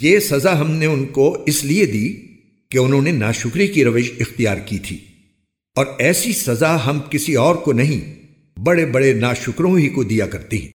یہ سزا ہم نے ان کو اس لیے دی کہ انہوں نے ناشکری کی روش اختیار کی تھی۔ اور ایسی سزا ہم کسی اور کو نہیں، بڑے بڑے ناشکروں ہی کو دیا کرتی ہیں۔